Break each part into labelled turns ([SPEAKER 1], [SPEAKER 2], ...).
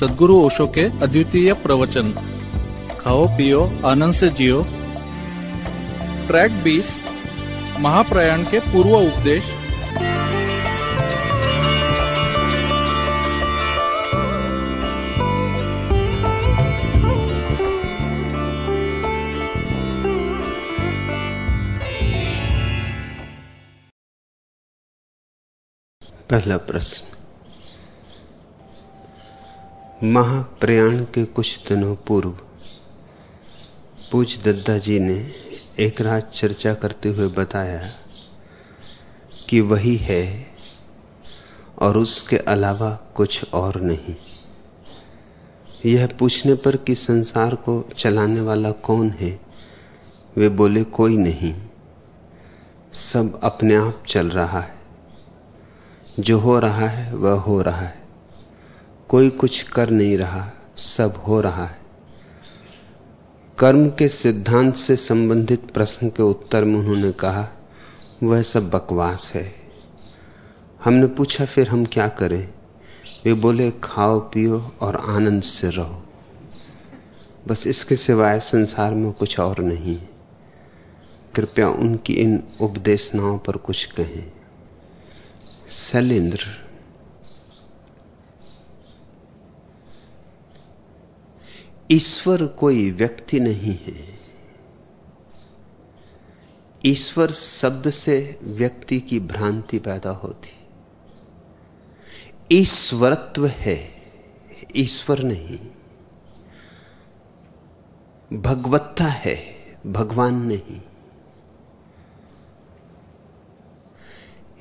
[SPEAKER 1] सदगुरु ओशो के अद्वितीय प्रवचन। खाओ, पियो, आनंद से जियो। ट्रैक 20 महाप्रयाण के पूर्व उपदेश।
[SPEAKER 2] पहला प्रश्न। महाप्रयाण के कुछ दिनों पूर्व पूज दद्दा जी ने एक रात चर्चा करते हुए बताया कि वही है और उसके अलावा कुछ और नहीं। यह पूछने पर कि संसार को चलाने वाला कौन है, वे बोले, कोई नहीं। सब अपने आप चल रहा है। जो हो रहा है, वह हो रहा है। कोई कुछ कर नहीं रहा, सब हो रहा है। कर्म के सिद्धांत से संबंधित प्रश्न के उत्तर में उन्होंने कहा, वह सब बकवास है। हमने पूछा, फिर हम क्या करें? वे बोले, खाओ, पियो और आनंद से रहो। बस इसके सिवाय संसार में कुछ और नहीं। कृपया उनकी इन उपदेशनाओं पर कुछ कहें। शैलेंद्र ईश्वर कोई व्यक्ति नहीं है। ईश्वर शब्द से व्यक्ति की भ्रांति पैदा होती। ईश्वरत्व है, ईश्वर नहीं। भगवत्ता है, भगवान नहीं।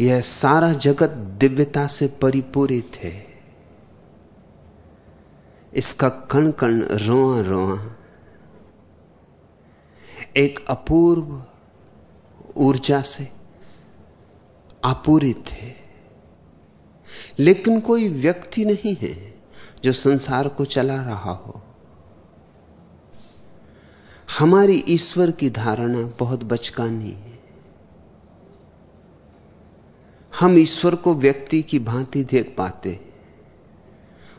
[SPEAKER 2] यह सारा जगत दिव्यता से परिपूरित है। इसका कण कण रोआ रोआ एक अपूर्व ऊर्जा से आपूरित है। लेकिन कोई व्यक्ति नहीं है जो संसार को चला रहा हो। हमारी ईश्वर की धारणा बहुत बचकानी है। हम ईश्वर को व्यक्ति की भांति देख पाते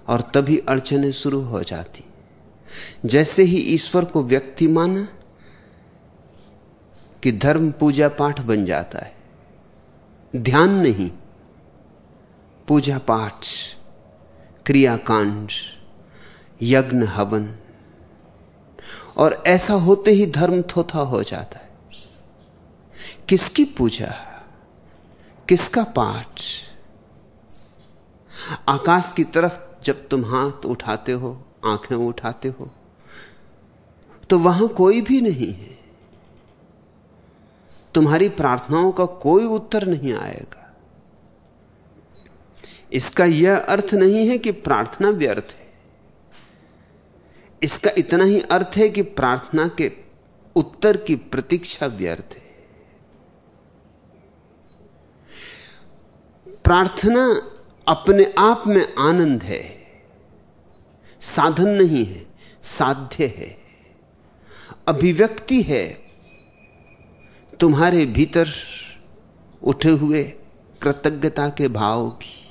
[SPEAKER 2] और तभी अड़चने शुरू हो जाती। जैसे ही ईश्वर को व्यक्ति माना कि धर्म पूजा पाठ बन जाता है, ध्यान नहीं, पूजा पाठ, क्रियाकांड, यज्ञ, हवन, और ऐसा होते ही धर्म थोथा हो जाता है। किसकी पूजा, किसका पाठ? आकाश की तरफ़ जब तुम हाथ उठाते हो, आँखें उठाते हो तो वहाँ कोई भी नहीं है। तुम्हारी प्रार्थनाओं का कोई उत्तर नहीं आएगा। इसका यह अर्थ नहीं है कि प्रार्थना व्यर्थ है। इसका इतना ही अर्थ है कि प्रार्थना के उत्तर की प्रतीक्षा व्यर्थ है। प्रार्थना अपने आप में आनंद है। साधन नहीं है, साध्य है। अभिव्यक्ति है। तुम्हारे भीतर उठे हुए कृतज्ञता के भाव की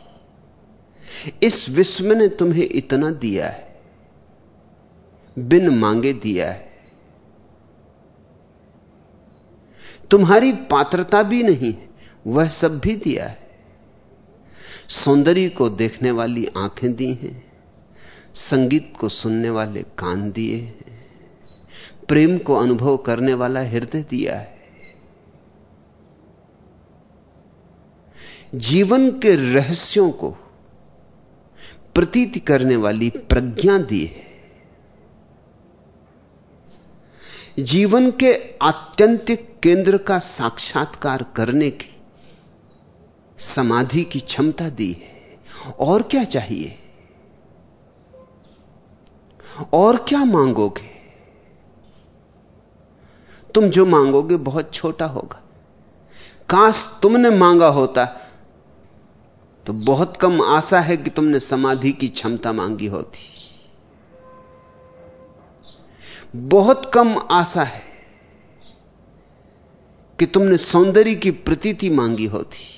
[SPEAKER 2] इस विश्व ने तुम्हें इतना दिया है। बिन मांगे दिया है। तुम्हारी पात्रता भी नहीं, वह सब भी दिया है। सौंदर्य को देखने वाली आँखें दी हैं, संगीत को सुनने वाले कान दिए हैं, प्रेम को अनुभव करने वाला हृदय दिया है। जीवन के रहस्यों को प्रतीत करने वाली प्रज्ञा दी है। जीवन के आत्यंतिक केंद्र का साक्षात्कार करने की समाधि की क्षमता दी है। और क्या चाहिए? और क्या मांगोगे? तुम जो मांगोगे बहुत छोटा होगा। काश तुमने मांगा होता तो बहुत कम आशा है कि तुमने समाधि की क्षमता मांगी होती। बहुत कम आशा है कि तुमने सौंदर्य की प्रतीति मांगी होती।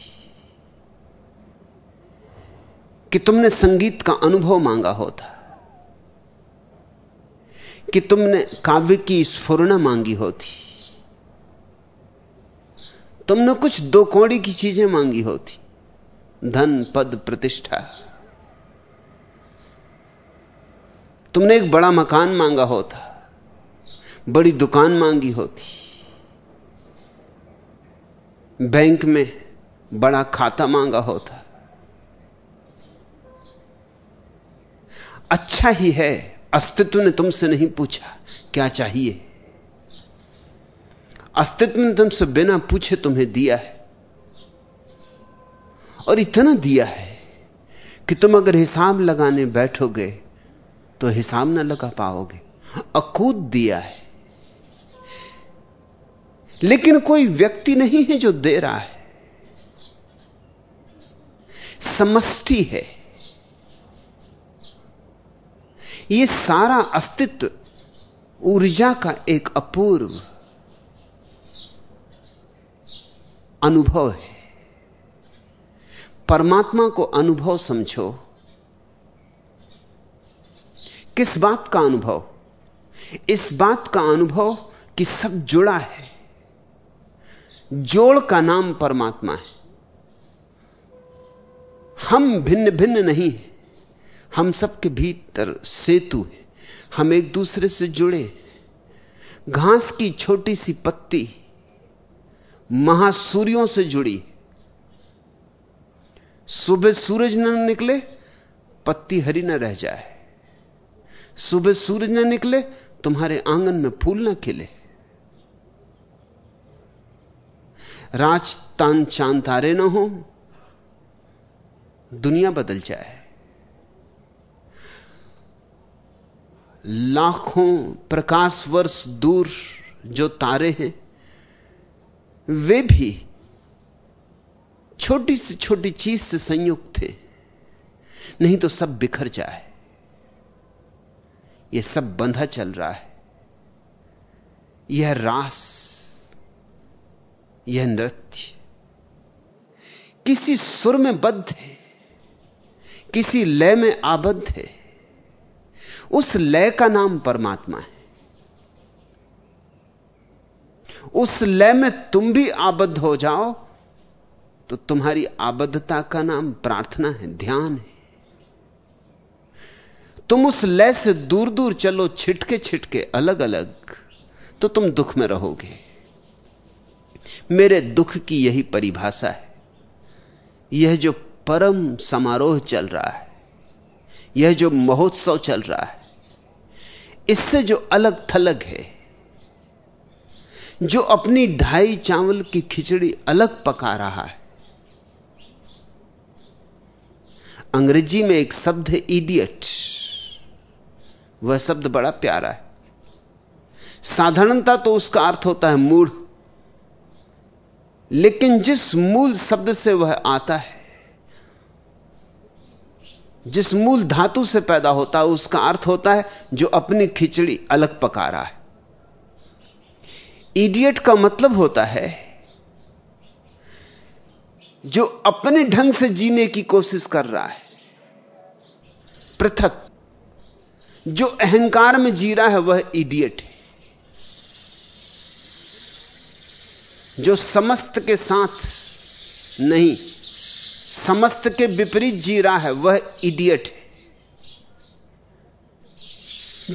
[SPEAKER 2] कि तुमने संगीत का अनुभव मांगा होता। कि तुमने काव्य की स्फुरना मांगी होती। तुमने कुछ दो कौड़ी की चीज़ें मांगी होती। धन, पद, प्रतिष्ठा। तुमने एक बड़ा मकान मांगा होता। बड़ी दुकान मांगी होती। बैंक में बड़ा खाता मांगा होता। अच्छा ही है, अस्तित्व ने तुमसे नहीं पूछा, क्या चाहिए? अस्तित्व ने तुमसे बिना पूछे तुम्हें दिया है। और इतना दिया है कि तुम अगर हिसाब लगाने बैठोगे तो हिसाब ना लगा पाओगे। अकूत दिया है। लेकिन कोई व्यक्ति नहीं है जो दे रहा है। समष्टि है। यह सारा अस्तित्व ऊर्जा का एक अपूर्व अनुभव है। परमात्मा को अनुभव समझो। किस बात का अनुभव? इस बात का अनुभव कि सब जुड़ा है। जोड़ का नाम परमात्मा है। हम भिन्न भिन्न नहीं हैं। हम सबके भीतर सेतु है। हम एक दूसरे से जुड़े घास की छोटी सी पत्ती महासूर्यों से जुड़ी सुबह सूरज न निकले, पत्ती हरी न रह जाए। सुबह सूरज न निकले, तुम्हारे आँगन में फूल न खिले। राज तान चाँद तारे ना हो, दुनिया बदल जाए। लाखों प्रकाश वर्ष दूर जो तारे हैं, वे भी छोटी से छोटी चीज़ से संयुक्त थे। नहीं तो सब बिखर जाए। यह सब बंधा चल रहा है। यह रास, यह नृत्य, किसी सुर में बद्ध है, किसी लय में आबद्ध है। उस लय का नाम परमात्मा है। उस लय में तुम भी आबद्ध हो जाओ तो तुम्हारी आबद्धता का नाम प्रार्थना है, ध्यान है। तुम उस लय से दूर दूर चलो छिटके छिटके अलग अलग तो तुम दुख में रहोगे। मेरे दुख की यही परिभाषा है। यह जो परम समारोह चल रहा है, यह जो महोत्सव चल रहा है इससे जो अलग थलग है, जो अपनी ढाई चावल की खिचड़ी अलग पका रहा है। अंग्रेज़ी में एक शब्द है इडियट वह शब्द बड़ा प्यारा है। साधारणता तो उसका अर्थ होता है मूढ़। लेकिन जिस मूल शब्द से वह आता है जिस मूल धातु से पैदा होता है, उसका अर्थ होता है, जो अपनी खिचड़ी अलग पका रहा है। इडियट का मतलब होता है, जो अपने ढंग से जीने की कोशिश कर रहा है। पृथक, जो अहंकार में जी रहा है, वह इडियट है। जो समस्त के साथ नहीं समस्त के विपरीत जी रहा है, वह इडियट है।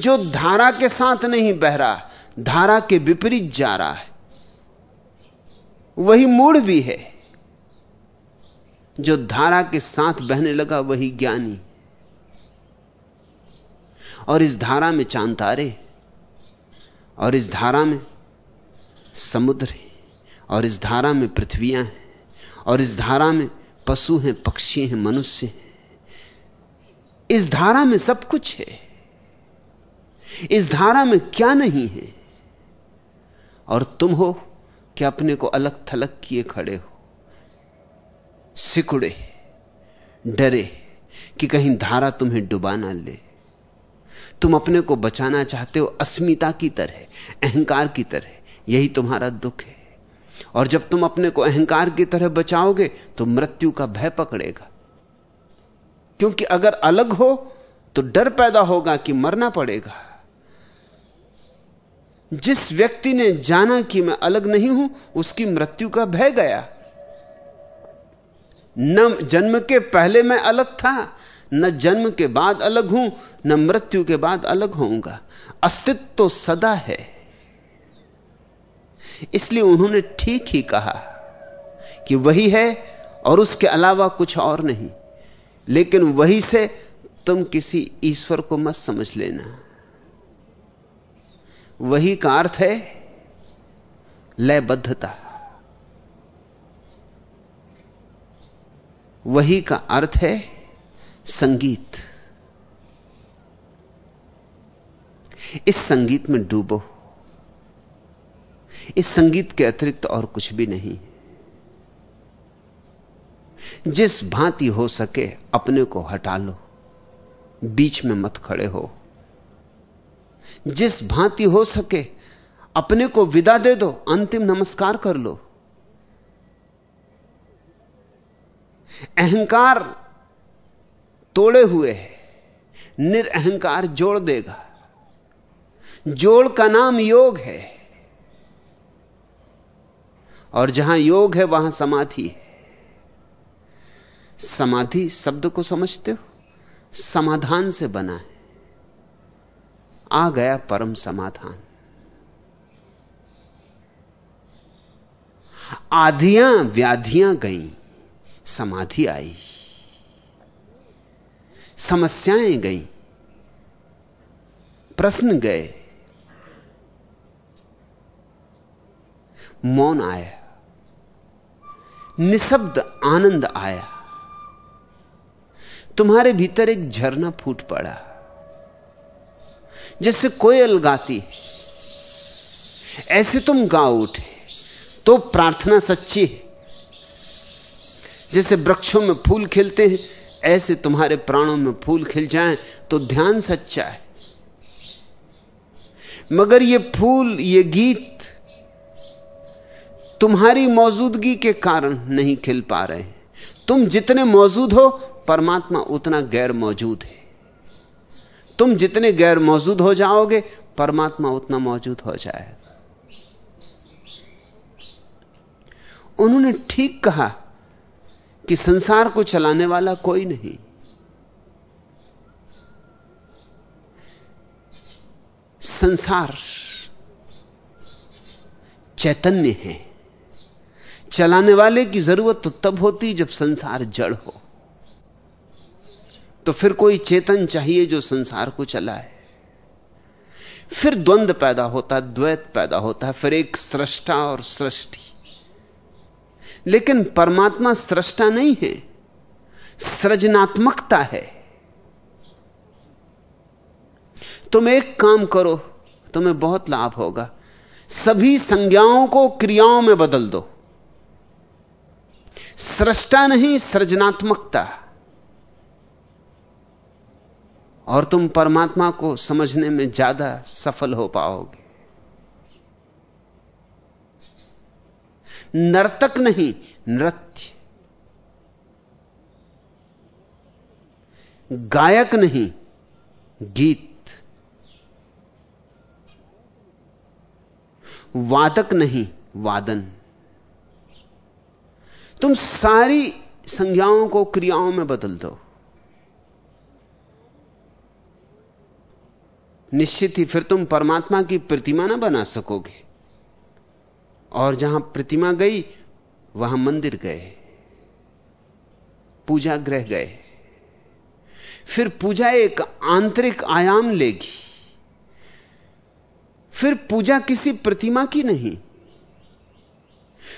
[SPEAKER 2] जो धारा के साथ नहीं बह रहा, धारा के विपरीत जा रहा है। वही मूड भी है। जो धारा के साथ बहने लगा, वही ज्ञानी। और इस धारा में चाँद तारे, और इस धारा में समुद्र है और इस धारा में पृथ्वियाँ हैं, और इस धारा में पशु हैं, पक्षी हैं, मनुष्य हैं। इस धारा में सब कुछ है। इस धारा में क्या नहीं है? और तुम हो कि अपने को अलग थलग किए खड़े हो। सिकुड़े, डरे कि कहीं धारा तुम्हें डुबा ना ले। तुम अपने को बचाना चाहते हो, अस्मिता की तरह, अहंकार की तरह, यही तुम्हारा दुख है। और जब तुम अपने को अहंकार की तरह बचाओगे तो मृत्यु का भय पकड़ेगा। क्योंकि अगर अलग हो तो डर पैदा होगा कि मरना पड़ेगा। जिस व्यक्ति ने जाना कि मैं अलग नहीं हूँ, उसकी मृत्यु का भय गया। न जन्म के पहले मैं अलग था, न जन्म के बाद अलग हूँ, न मृत्यु के बाद अलग होऊँगा। अस्तित्व तो सदा है। इसलिए उन्होंने ठीक ही कहा कि वही है और उसके अलावा कुछ और नहीं। लेकिन वही से तुम किसी ईश्वर को मत समझ लेना। वही का अर्थ है लयबद्धता। वही का अर्थ है संगीत। इस संगीत में डूबो। इस संगीत के अतिरिक्त और कुछ भी नहीं जिस भांति हो सके अपने को हटा लो, बीच में मत खड़े हो। जिस भांति हो सके अपने को विदा दे दो, अंतिम नमस्कार कर लो। अहंकार तोड़े हुए है, निरअहकार जोड़ देगा। जोड़ का नाम योग है। और जहाँ योग है, वहाँ समाधि है। समाधि शब्द को समझते हो? समाधान से बना है। आ गया परम समाधान। आधियाँ व्याधियाँ गईं, समाधि आई। समस्याएँ गईं, प्रश्न गए। मौन आया। निशब्द आनंद आया। तुम्हारे भीतर एक झरना फूट पड़ा, जैसे कोयल गाती ऐसे तुम गा उठे तो प्रार्थना सच्ची है। जैसे वृक्षों में फूल खिलते हैं, ऐसे तुम्हारे प्राणों में फूल खिल जाएँ तो ध्यान सच्चा है। मगर ये फूल, ये गीत तुम्हारी मौजूदगी के कारण नहीं खिल पा रहे हैं। तुम जितने मौजूद हो, परमात्मा उतना गैर मौजूद है। तुम जितने गैर मौजूद हो जाओगे, परमात्मा उतना मौजूद हो जाएगा। उन्होंने ठीक कहा कि संसार को चलाने वाला कोई नहीं। संसार चैतन्य है। चलाने वाले की ज़रूरत तो तब होती जब संसार जड़ हो। तो फिर कोई चेतन चाहिए जो संसार को चलाए। फिर द्वंद्व पैदा होता, द्वैत पैदा होता है फिर एक सृष्टा और सृष्टि। लेकिन परमात्मा सृष्टा नहीं है, सृजनात्मकता है। तुम एक काम करो, तुम्हें बहुत लाभ होगा। सभी संज्ञाओं को क्रियाओं में बदल दो। सृष्टा नहीं, सृजनात्मकता। और तुम परमात्मा को समझने में ज़्यादा सफल हो पाओगे। नर्तक नहीं, नृत्य। गायक नहीं, गीत। वादक नहीं, वादन। तुम सारी संज्ञाओं को क्रियाओं में बदल दो निश्चित ही फिर तुम परमात्मा की प्रतिमा ना बना सकोगे। और जहाँ प्रतिमा गई, वहाँ मंदिर गए। पूजा ग्रह गए। फिर पूजा एक आंतरिक आयाम लेगी। फिर पूजा किसी प्रतिमा की नहीं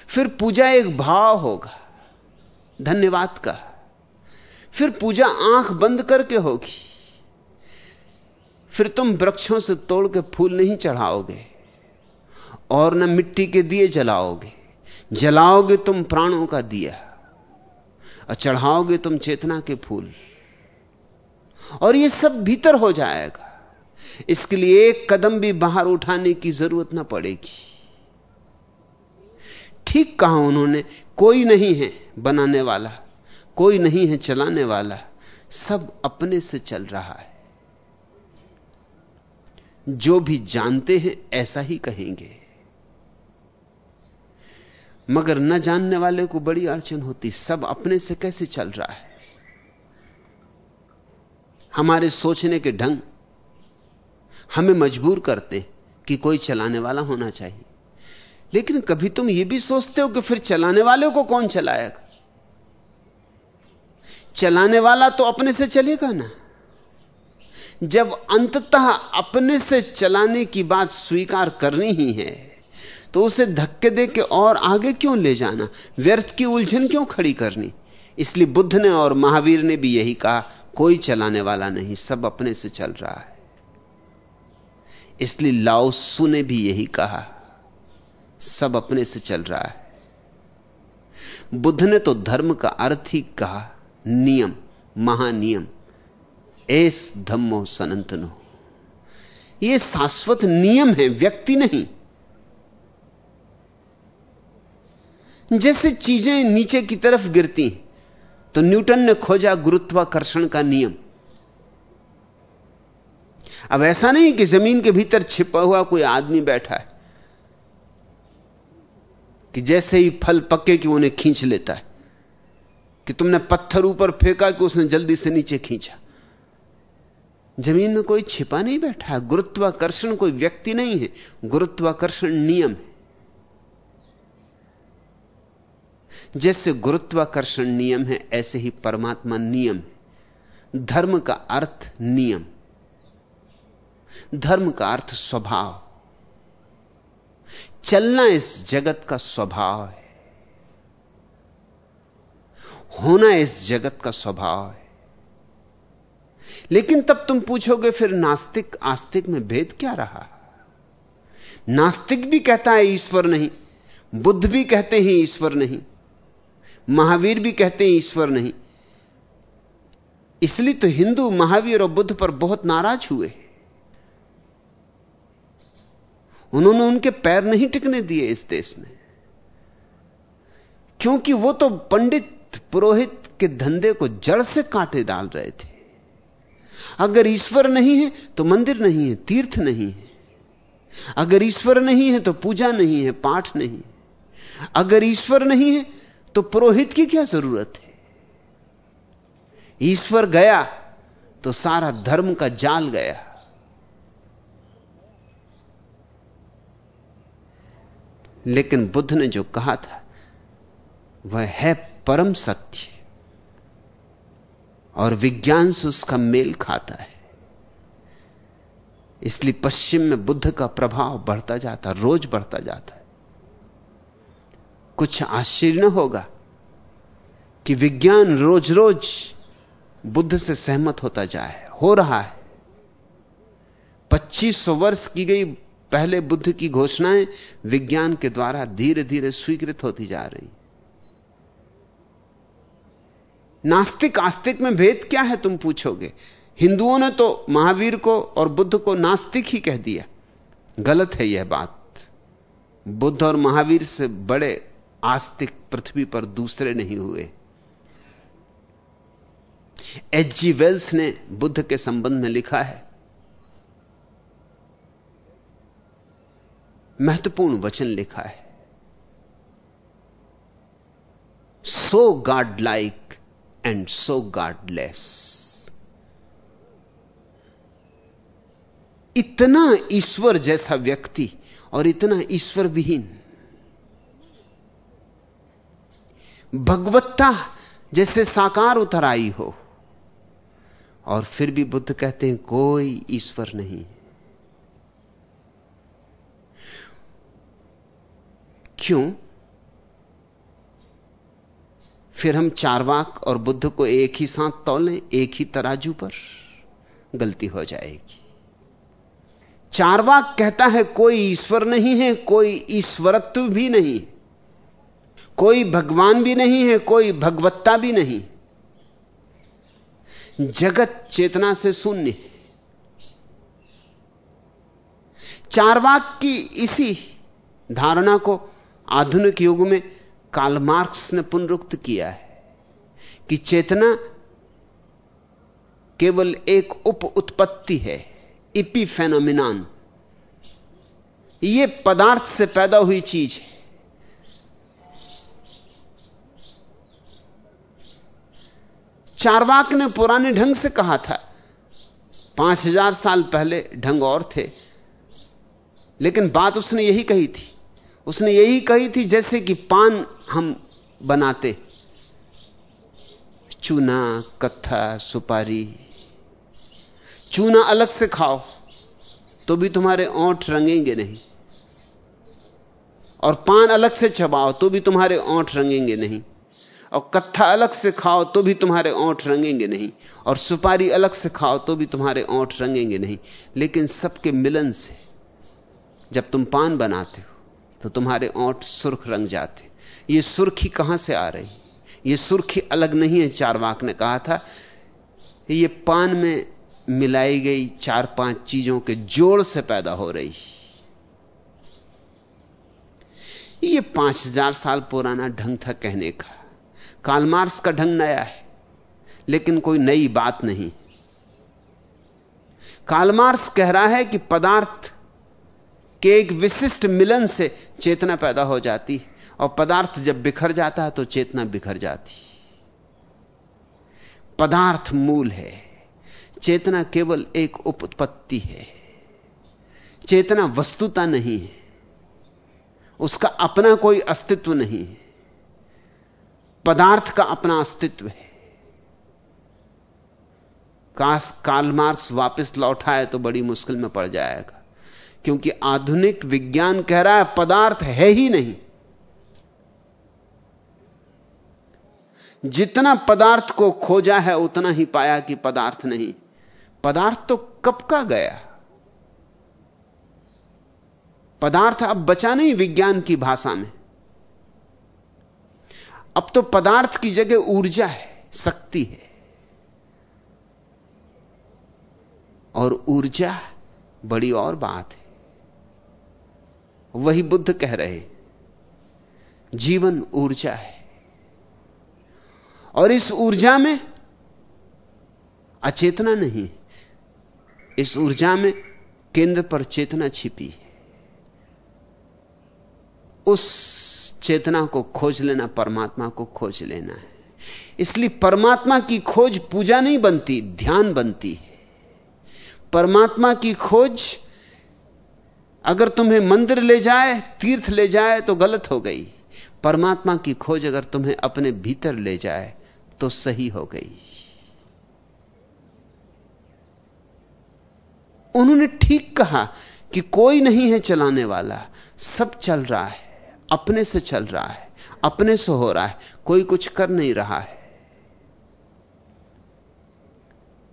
[SPEAKER 2] फिर पूजा एक भाव होगा, धन्यवाद का। फिर पूजा आँख बंद करके होगी। फिर तुम वृक्षों से तोड़ के फूल नहीं चढ़ाओगे और न मिट्टी के दिए जलाओगे। जलाओगे तुम प्राणों का दिया और चढ़ाओगे तुम चेतना के फूल। और यह सब भीतर हो जाएगा। इसके लिए एक कदम भी बाहर उठाने की ज़रूरत ना पड़ेगी। ठीक कहा उन्होंने, कोई नहीं है बनाने वाला, कोई नहीं है चलाने वाला, सब अपने से चल रहा है। जो भी जानते हैं, ऐसा ही कहेंगे। मगर न जानने वाले को बड़ी अड़चन होती, सब अपने से कैसे चल रहा है? हमारे सोचने के ढंग हमें मजबूर करते कि कोई चलाने वाला होना चाहिए। लेकिन कभी तुम यह भी सोचते हो कि फिर चलाने वाले को कौन चलाएगा? चलाने वाला तो अपने से चलेगा ना? जब अंततः अपने से चलाने की बात स्वीकार करनी ही है तो उसे धक्के दे के और आगे क्यों ले जाना? व्यर्थ की उलझन क्यों खड़ी करनी? इसलिए बुद्ध ने और महावीर ने भी यही कहा, कोई चलाने वाला नहीं, सब अपने से चल रहा है। इसलिए लाओसु ने भी यही कहा। सब अपने से चल रहा है। बुद्ध ने तो धर्म का अर्थ ही कहा, नियम, महानियम, एस धम्मो सनंतनो। यह शाश्वत नियम है, व्यक्ति नहीं। जैसे चीज़ें नीचे की तरफ़ गिरती तो न्यूटन ने खोजा गुरुत्वाकर्षण का नियम। अब ऐसा नहीं कि ज़मीन के भीतर छिपा हुआ कोई आदमी बैठा है। कि जैसे ही फल पके कि उन्हें खींच लेता है। कि तुमने पत्थर ऊपर फेंका कि उसने जल्दी से नीचे खींचा। ज़मीन में कोई छिपा नहीं बैठा है। गुरुत्वाकर्षण कोई व्यक्ति नहीं है। गुरुत्वाकर्षण नियम है। जैसे गुरुत्वाकर्षण नियम है, ऐसे ही परमात्मा नियम है। धर्म का अर्थ नियम। धर्म का अर्थ स्वभाव। चलना इस जगत का स्वभाव है। होना इस जगत का स्वभाव है। लेकिन तब तुम पूछोगे, फिर नास्तिक, आस्तिक में भेद क्या रहा? नास्तिक भी कहता है, ईश्वर नहीं। बुद्ध भी कहते हैं, ईश्वर नहीं। महावीर भी कहते हैं, ईश्वर नहीं। इसलिए तो हिंदू, महावीर और बुद्ध पर बहुत नाराज़ हुए उन्होंने उनके पैर नहीं टिकने दिए इस देश में। क्योंकि वो तो पंडित पुरोहित के धंधे को जड़ से काटे डाल रहे थे। अगर ईश्वर नहीं है तो मंदिर नहीं है, तीर्थ नहीं है। अगर ईश्वर नहीं है तो पूजा नहीं है, पाठ नहीं अगर ईश्वर नहीं है तो पुरोहित की क्या ज़रूरत है? ईश्वर गया तो सारा धर्म का जाल गया। लेकिन बुद्ध ने जो कहा था, वह है परम सत्य। और विज्ञान से उसका मेल खाता है। इसलिए पश्चिम में बुद्ध का प्रभाव बढ़ता जाता, रोज बढ़ता जाता है। कुछ आश्चर्य होगा कि विज्ञान रोज रोज बुद्ध से सहमत होता जाए, हो रहा है। 2500 वर्ष की गई पहले बुद्ध की घोषणाएँ विज्ञान के द्वारा धीरे धीरे स्वीकृत होती जा रही। नास्तिक आस्तिक में भेद क्या है तुम पूछोगे? हिंदुओं ने तो महावीर को और बुद्ध को नास्तिक ही कह दिया। गलत है यह बात। बुद्ध और महावीर से बड़े आस्तिक पृथ्वी पर दूसरे नहीं हुए। एच जी वेल्स ने बुद्ध के संबंध में लिखा है महत्वपूर्ण वचन लिखा है। So god like and so godless इतना ईश्वर जैसा व्यक्ति और इतना ईश्वर विहीन भगवत्ता जैसे साकार उतर आई हो। और फिर भी बुद्ध कहते हैं, कोई ईश्वर नहीं क्यों? फिर हम चारवाक और बुद्ध को एक ही साथ तौलें, एक ही तराजू पर। गलती हो जाएगी। चारवाक कहता है, कोई ईश्वर नहीं है, कोई ईश्वरत्व भी नहीं। कोई भगवान भी नहीं है, कोई भगवत्ता भी नहीं। जगत चेतना से शून्य है। चारवाक की इसी धारणा को आधुनिक युग में कार्ल मार्क्स ने पुनरुक्त किया है कि चेतना केवल एक उप उत्पत्ति है इपी फेनोमिनान पदार्थ से पैदा हुई चीज़ है। चारवाक ने पुराने ढंग से कहा था। पाँच हज़ार साल पहले ढंग और थे, लेकिन बात उसने यही कही थी। उसने यही कही थी जैसे कि पान हम बनाते। चूना, कत्था, सुपारी। चूना अलग से खाओ तो भी तुम्हारे ओंठ रंगेंगे नहीं। और पान अलग से चबाओ तो भी तुम्हारे ओंठ रंगेंगे नहीं। और कत्था अलग से खाओ तो भी तुम्हारे ओंठ रंगेंगे नहीं। और सुपारी अलग से खाओ तो भी तुम्हारे ओंठ रंगेंगे नहीं। लेकिन सबके मिलन से जब तुम पान बनाते हो तो तुम्हारे ओंठ सुर्ख रंग जाते। ये सुर्खी कहाँ से आ रही? ये सुर्खी अलग नहीं है, चारवाक ने कहा था। ये पान में मिलाई गई चार पाँच चीज़ों के जोड़ से पैदा हो रही। ये पाँच हज़ार साल पुराना ढंग था कहने का। कालमार्स का ढंग नया है, लेकिन कोई नई बात नहीं। कालमार्स कह रहा है कि पदार्थ के एक विशिष्ट मिलन से चेतना पैदा हो जाती है और पदार्थ जब बिखर जाता है तो चेतना बिखर जाती। पदार्थ मूल है। चेतना केवल एक उपपत्ति है। चेतना वस्तुता नहीं है। उसका अपना कोई अस्तित्व नहीं है। पदार्थ का अपना अस्तित्व है। काश काल मार्क्स वापस लौटाए तो बड़ी मुश्किल में पड़ जाएगा। क्योंकि आधुनिक विज्ञान कह रहा है, पदार्थ है ही नहीं। जितना पदार्थ को खोजा है, उतना ही पाया कि पदार्थ नहीं। पदार्थ तो कब का गया? पदार्थ अब बचा नहीं विज्ञान की भाषा में। अब तो पदार्थ की जगह ऊर्जा है, शक्ति है। और ऊर्जा बड़ी और बात है। वही बुद्ध कह रहे, जीवन ऊर्जा है। और इस ऊर्जा में अचेतना नहीं इस ऊर्जा में केंद्र पर चेतना छिपी है। उस चेतना को खोज लेना, परमात्मा को खोज लेना है। इसलिए परमात्मा की खोज पूजा नहीं बनती, ध्यान बनती है। परमात्मा की खोज अगर तुम्हें मंदिर ले जाए, तीर्थ ले जाए तो गलत हो गई। परमात्मा की खोज अगर तुम्हें अपने भीतर ले जाए तो सही हो गई। उन्होंने ठीक कहा कि कोई नहीं है चलाने वाला। सब चल रहा है, अपने से चल रहा है, अपने से हो रहा है, कोई कुछ कर नहीं रहा है।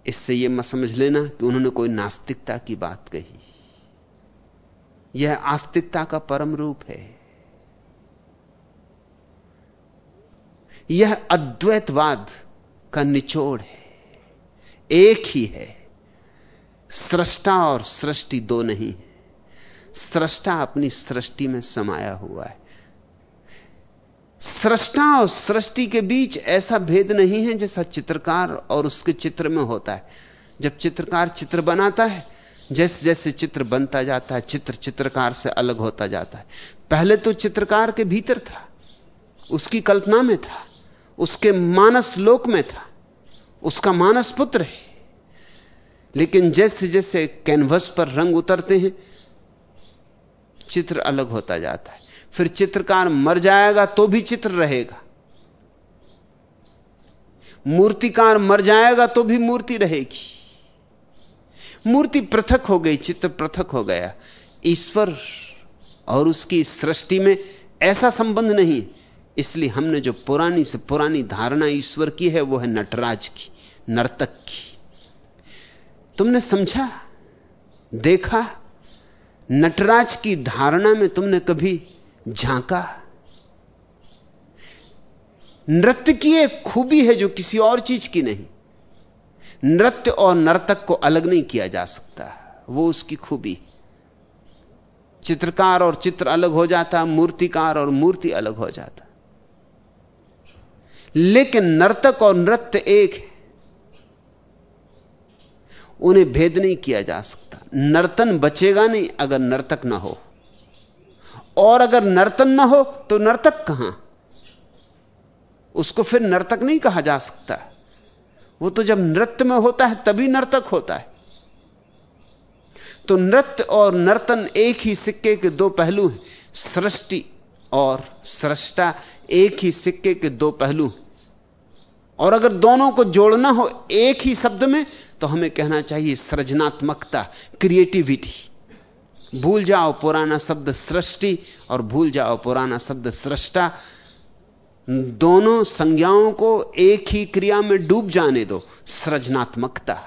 [SPEAKER 2] इससे यह मत समझ लेना कि उन्होंने कोई नास्तिकता की बात कही। यह आस्तिकता का परम रूप है। यह अद्वैतवाद का निचोड़ है। एक ही है। सृष्टा और सृष्टि दो नहीं है। सृष्टा अपनी सृष्टि में समाया हुआ है। सृष्टा और सृष्टि के बीच ऐसा भेद नहीं है जैसा चित्रकार और उसके चित्र में होता है। जब चित्रकार चित्र बनाता है जैसे जैसे चित्र बनता जाता है, चित्र चित्रकार से अलग होता जाता है। पहले तो चित्रकार के भीतर था, उसकी कल्पना में था, उसके मानस लोक में था, उसका मानस पुत्र है। लेकिन जैसे जैसे कैनवस पर रंग उतरते हैं, चित्र अलग होता जाता है। फिर चित्रकार मर जाएगा तो भी चित्र रहेगा। मूर्तिकार मर जाएगा तो भी मूर्ति रहेगी। मूर्ति पृथक हो गई चित्र पृथक हो गया। ईश्वर और उसकी सृष्टि में ऐसा संबंध नहीं। इसलिए हमने जो पुरानी से पुरानी धारणा ईश्वर की है, वो है नटराज की, नर्तक की। तुमने समझा? देखा? नटराज की धारणा में तुमने कभी झांका? नृत्य की एक खूबी है जो किसी और चीज़ की नहीं। नृत्य और नर्तक को अलग नहीं किया जा सकता। वो उसकी खूबी। चित्रकार और चित्र अलग हो जाता, मूर्तिकार और मूर्ति अलग हो जाता। लेकिन नर्तक और नृत्य एक है। उन्हें भेद नहीं किया जा सकता। नर्तन बचेगा नहीं अगर नर्तक ना हो। और अगर नर्तन ना हो तो नर्तक कहाँ? उसको फिर नर्तक नहीं कहा जा सकता। वो तो जब नृत्य में होता है तभी नर्तक होता है। तो नृत्य और नर्तन एक ही सिक्के के दो पहलू हैं। सृष्टि और सृष्टा एक ही सिक्के के दो पहलू और अगर दोनों को जोड़ना हो एक ही शब्द में तो हमें कहना चाहिए सृजनात्मकता, क्रिएटिविटी। भूल जाओ पुराना शब्द सृष्टि और भूल जाओ पुराना शब्द सृष्टा। दोनों संज्ञाओं को एक ही क्रिया में डूब जाने दो, सृजनात्मकता।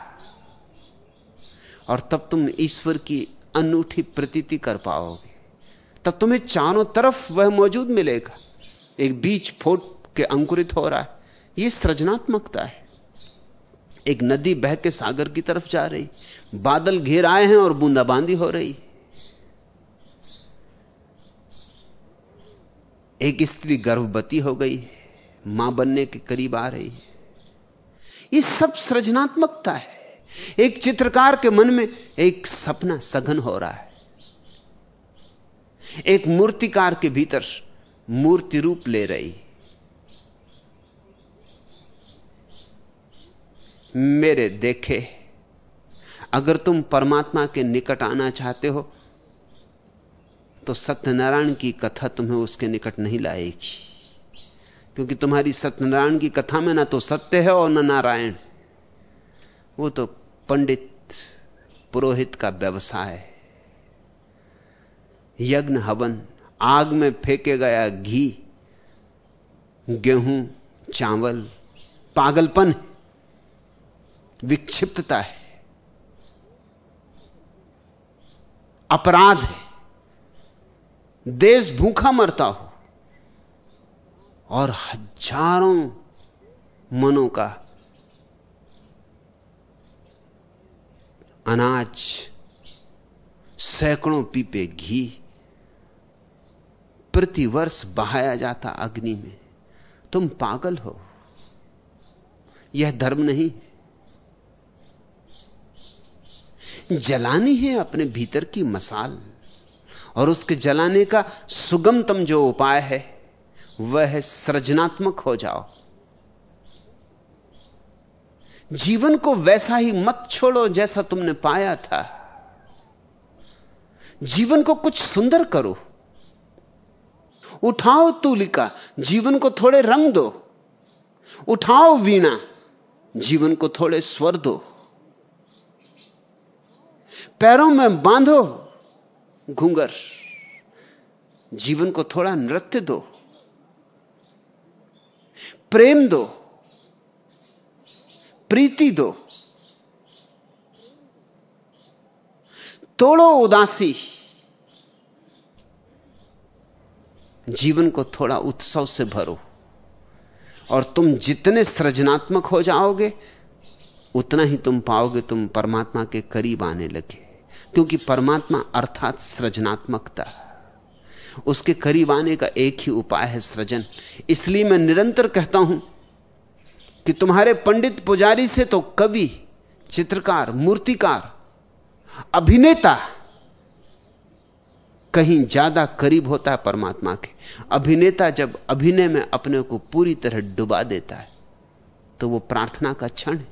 [SPEAKER 2] और तब तुम ईश्वर की अनूठी प्रतीति कर पाओगे। तब तुम्हें चारों तरफ़ वह मौजूद मिलेगा। एक बीज फोट के अंकुरित हो रहा है। यह सृजनात्मकता है। एक नदी बह के सागर की तरफ़ जा रही। बादल घेर आए हैं और बूंदाबांदी हो रही। एक स्त्री गर्भवती हो गई, माँ बनने के करीब आ रही है। यह सब सृजनात्मकता है। एक चित्रकार के मन में एक सपना सघन हो रहा है। एक मूर्तिकार के भीतर मूर्ति रूप ले रही मेरे देखे, अगर तुम परमात्मा के निकट आना चाहते हो तो सत्यनारायण की कथा तुम्हें उसके निकट नहीं लाएगी। क्योंकि तुम्हारी सत्यनारायण की कथा में ना तो सत्य है और ना नारायण। वो तो पंडित पुरोहित का व्यवसाय है। यज्ञ, हवन, आग में फेंके गया घी, गेहूँ, चावल, पागलपन विक्षिप्तता है। अपराध है। देश भूखा मरता हो। और हज़ारों मनों का अनाज, सैकड़ों पीपे घी प्रतिवर्ष बहाया जाता अग्नि में। तुम पागल हो। यह धर्म नहीं। जलानी है अपने भीतर की मसाल। और उसके जलाने का सुगमतम जो उपाय है, वह है सृजनात्मक हो जाओ। जीवन को वैसा ही मत छोड़ो जैसा तुमने पाया था। जीवन को कुछ सुंदर करो। उठाओ तूलिका, जीवन को थोड़े रंग दो। उठाओ वीणा, जीवन को थोड़े स्वर दो। पैरों में बांधो घूंगर जीवन को थोड़ा नृत्य दो, प्रेम दो, प्रीति दो, तोड़ो उदासी, जीवन को थोड़ा उत्सव से भरो, और तुम जितने सृजनात्मक हो जाओगे, उतना ही तुम पाओगे तुम परमात्मा के करीब आने लगे। क्योंकि परमात्मा अर्थात सृजनात्मकता उसके करीब आने का एक ही उपाय है सृजन। इसलिए मैं निरंतर कहता हूँ कि तुम्हारे पंडित पुजारी से तो कवि, चित्रकार, मूर्तिकार, अभिनेता कहीं ज़्यादा करीब होता है परमात्मा के। अभिनेता जब अभिनय में अपने को पूरी तरह डुबा देता है तो वो प्रार्थना का क्षण है।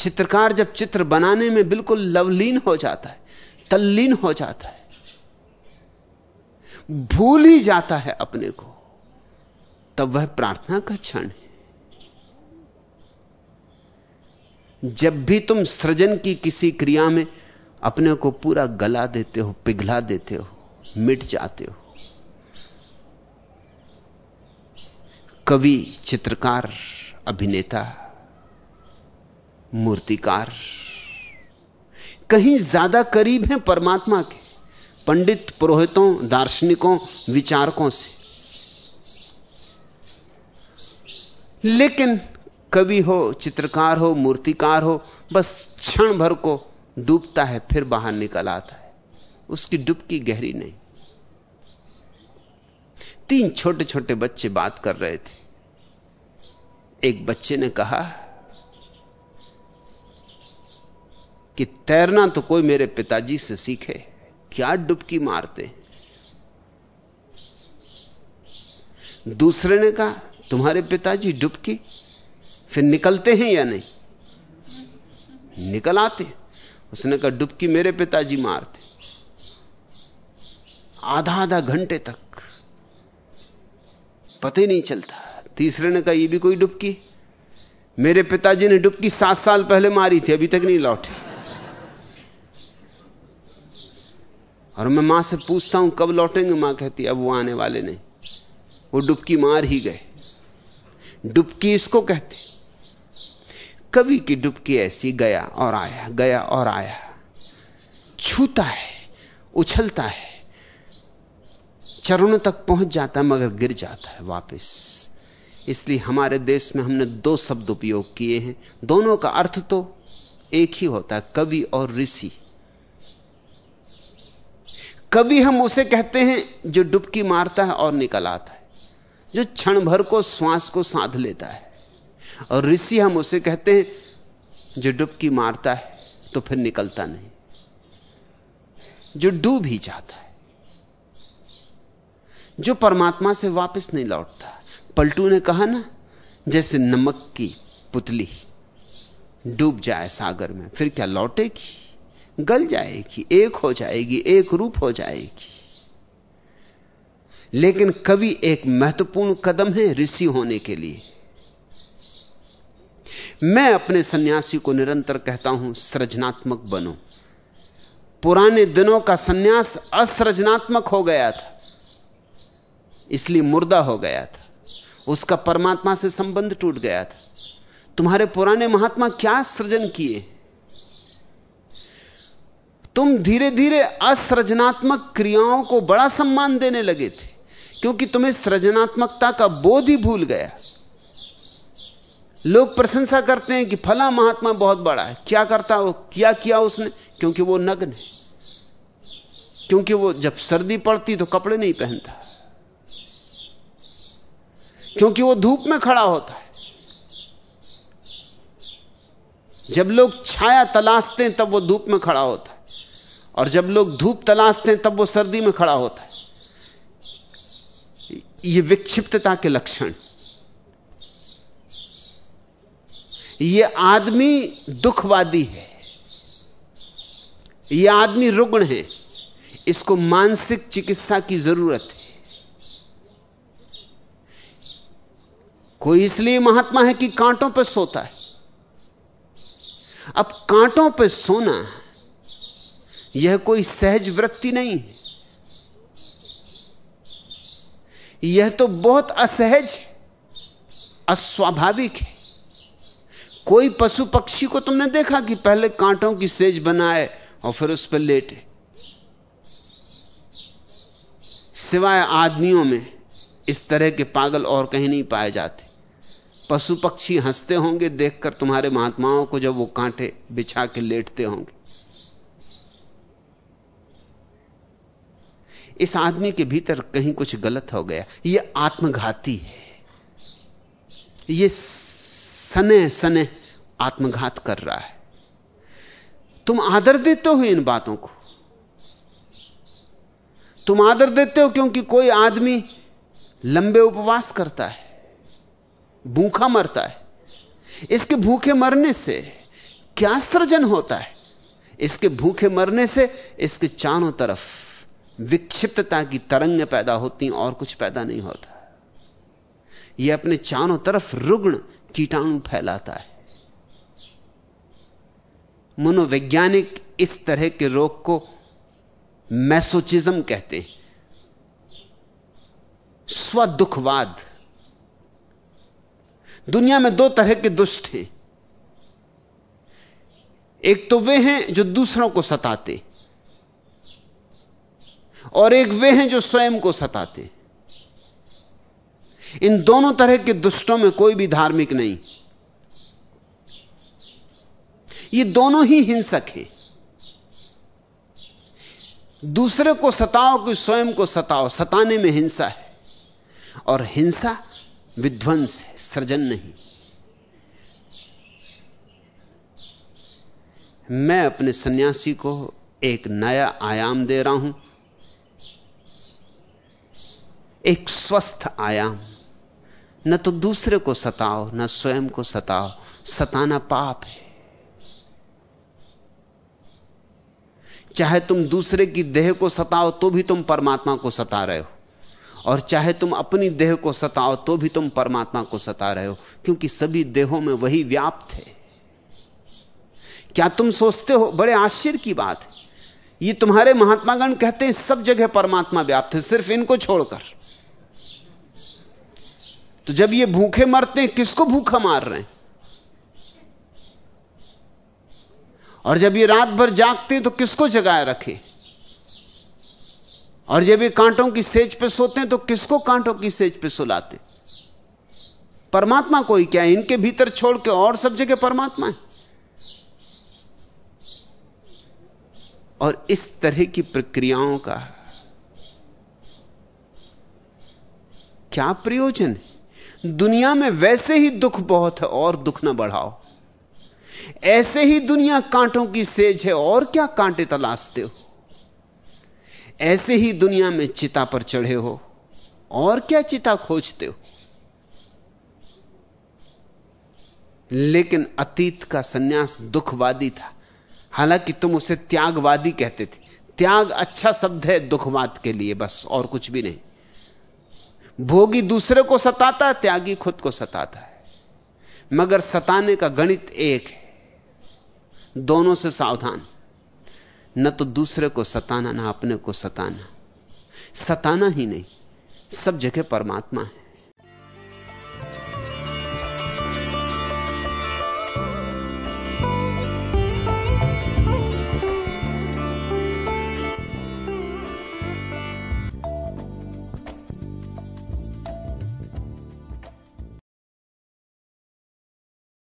[SPEAKER 2] चित्रकार जब चित्र बनाने में बिल्कुल लवलीन हो जाता है, तल्लीन हो जाता है, भूल ही जाता है अपने को, तब वह प्रार्थना का क्षण है। जब भी तुम सृजन की किसी क्रिया में अपने को पूरा गला देते हो, पिघला देते हो, मिट जाते हो, कवि, चित्रकार, अभिनेता मूर्तिकार। कहीं ज़्यादा करीब हैं परमात्मा के, पंडित पुरोहितों, दार्शनिकों, विचारकों से। लेकिन कवि हो, चित्रकार हो, मूर्तिकार हो, बस क्षण भर को डूबता है, फिर बाहर निकल आता है। उसकी डुबकी गहरी नहीं। तीन छोटे छोटे बच्चे बात कर रहे थे। एक बच्चे ने कहा कि तैरना तो कोई मेरे पिताजी से सीखे, क्या डुबकी मारते। दूसरे ने कहा, तुम्हारे पिताजी डुबकी? फिर निकलते हैं या नहीं? निकल आते उसने कहा, डुबकी मेरे पिताजी मारते। आधा आधा घंटे तक पता ही नहीं चलता। तीसरे ने कहा, ये भी कोई डुबकी? मेरे पिताजी ने डुबकी सात साल पहले मारी थी, अभी तक नहीं लौटे। और मैं माँ से पूछता हूँ, कब लौटेंगे? माँ कहती, अब वो आने वाले नहीं। वो डुबकी मार ही गए। डुबकी इसको कहते, कवि की डुबकी ऐसी गया और आया, गया और आया। छूता है, उछलता है, चरणों तक पहुँच जाता है, मगर गिर जाता है वापस। इसलिए हमारे देश में हमने दो शब्द उपयोग किए हैं। दोनों का अर्थ तो एक ही होता है, कवि और ऋषि। कवि हम उसे कहते हैं जो डुबकी मारता है और निकल आता है, जो क्षण भर को श्वास को साध लेता है। और ऋषि हम उसे कहते हैं, जो डुबकी मारता है तो फिर निकलता नहीं। जो डूब ही जाता है, जो परमात्मा से वापस नहीं लौटता। पलटू ने कहा ना, जैसे नमक की पुतली डूब जाए सागर में, फिर क्या लौटेगी? गल जाएगी, एक हो जाएगी, एक रूप हो जाएगी। लेकिन कवि एक महत्वपूर्ण कदम है ऋषि होने के लिए। मैं अपने सन्यासी को निरंतर कहता हूँ, सृजनात्मक बनो। पुराने दिनों का सन्यास असृजनात्मक हो गया था, इसलिए मुर्दा हो गया था, उसका परमात्मा से संबंध टूट गया था। तुम्हारे पुराने महात्मा क्या सृजन किए? तुम धीरे धीरे असृजनात्मक क्रियाओं को बड़ा सम्मान देने लगे थे, क्योंकि तुम्हें सृजनात्मकता का बोध ही भूल गया। लोग प्रशंसा करते हैं कि फला महात्मा बहुत बड़ा है। क्या करता वो? क्या किया उसने? क्योंकि वो नग्न है। क्योंकि वो जब सर्दी पड़ती तो कपड़े नहीं पहनता। क्योंकि वो धूप में खड़ा होता है। जब लोग छाया तलाशते हैं, तब वो धूप में खड़ा होता है। और जब लोग धूप तलाशते हैं, तब वो सर्दी में खड़ा होता है। ये विक्षिप्तता के लक्षण। ये आदमी दुखवादी है। ये आदमी रुग्ण है। इसको मानसिक चिकित्सा की ज़रूरत है। कोई इसलिए महात्मा है कि कांटों पर सोता है। अब कांटों पर सोना यह कोई सहज वृत्ति नहीं है। यह तो बहुत असहज, अस्वाभाविक है। कोई पशु पक्षी को तुमने देखा कि पहले कांटों की सेज बनाए और फिर उस पर लेटे? सिवाय आदमियों में इस तरह के पागल और कहीं नहीं पाए जाते। पशु पक्षी हँसते होंगे, देखकर तुम्हारे महात्माओं को जब वो कांटे बिछा के लेटते होंगे। इस आदमी के भीतर कहीं कुछ गलत हो गया। यह आत्मघाती है। यह सने सने आत्मघात कर रहा है। तुम आदर देते हो इन बातों को। तुम आदर देते हो क्योंकि कोई आदमी लंबे उपवास करता है, भूखा मरता है। इसके भूखे मरने से क्या सृजन होता है? इसके भूखे मरने से इसके चारों तरफ़ विक्षिप्तता की तरंग पैदा होती और कुछ पैदा नहीं होता। यह अपने चारों तरफ़ रुग्ण कीटाणु फैलाता है। मनोवैज्ञानिक इस तरह के रोग को मैसोचिज्म कहते हैं। स्वदुखवाद। दुनिया में दो तरह के दुष्ट हैं। एक तो वे हैं जो दूसरों को सताते और एक वे हैं जो स्वयं को सताते इन दोनों तरह के दुष्टों में कोई भी धार्मिक नहीं। ये दोनों ही हिंसक हैं। दूसरे को सताओ कि स्वयं को सताओ, सताने में हिंसा है। और हिंसा विध्वंस है, सृजन नहीं। मैं अपने सन्यासी को एक नया आयाम दे रहा हूँ। एक स्वस्थ आयाम न तो दूसरे को सताओ, न स्वयं को सताओ। सताना पाप है। चाहे तुम दूसरे की देह को सताओ तो भी तुम परमात्मा को सता रहे हो। और चाहे तुम अपनी देह को सताओ तो भी तुम परमात्मा को सता रहे हो। क्योंकि सभी देहों में वही व्याप्त है। क्या तुम सोचते हो? बड़े आश्चर्य की बात है। ये तुम्हारे महात्मागण कहते हैं, सब जगह परमात्मा व्याप्त है, सिर्फ़ इनको छोड़कर। तो जब ये भूखे मरते हैं, किसको भूखा मार रहे हैं? और जब ये रात भर जागते हैं तो किसको जगाए रखे? और जब ये कांटों की सेज पे सोते हैं तो किसको कांटों की सेज पे सुलाते? परमात्मा कोई क्या है? इनके भीतर छोड़ के और सब जगह परमात्मा है। और इस तरह की प्रक्रियाओं का क्या प्रयोजन है? दुनिया में वैसे ही दुख बहुत है, और दुख ना बढ़ाओ। ऐसे ही दुनिया कांटों की सेज है, और क्या कांटे तलाशते हो? ऐसे ही दुनिया में चिता पर चढ़े हो, और क्या चिता खोजते हो? लेकिन अतीत का सन्यास दुखवादी था। हालाँकि तुम उसे त्यागवादी कहते थे। त्याग अच्छा शब्द है दुखवाद के लिए बस, और कुछ भी नहीं। भोगी दूसरे को सताता है, त्यागी खुद को सताता है। मगर सताने का गणित एक है। दोनों से सावधान। न तो दूसरे को सताना, ना अपने को सताना। सताना ही नहीं, सब जगह परमात्मा है।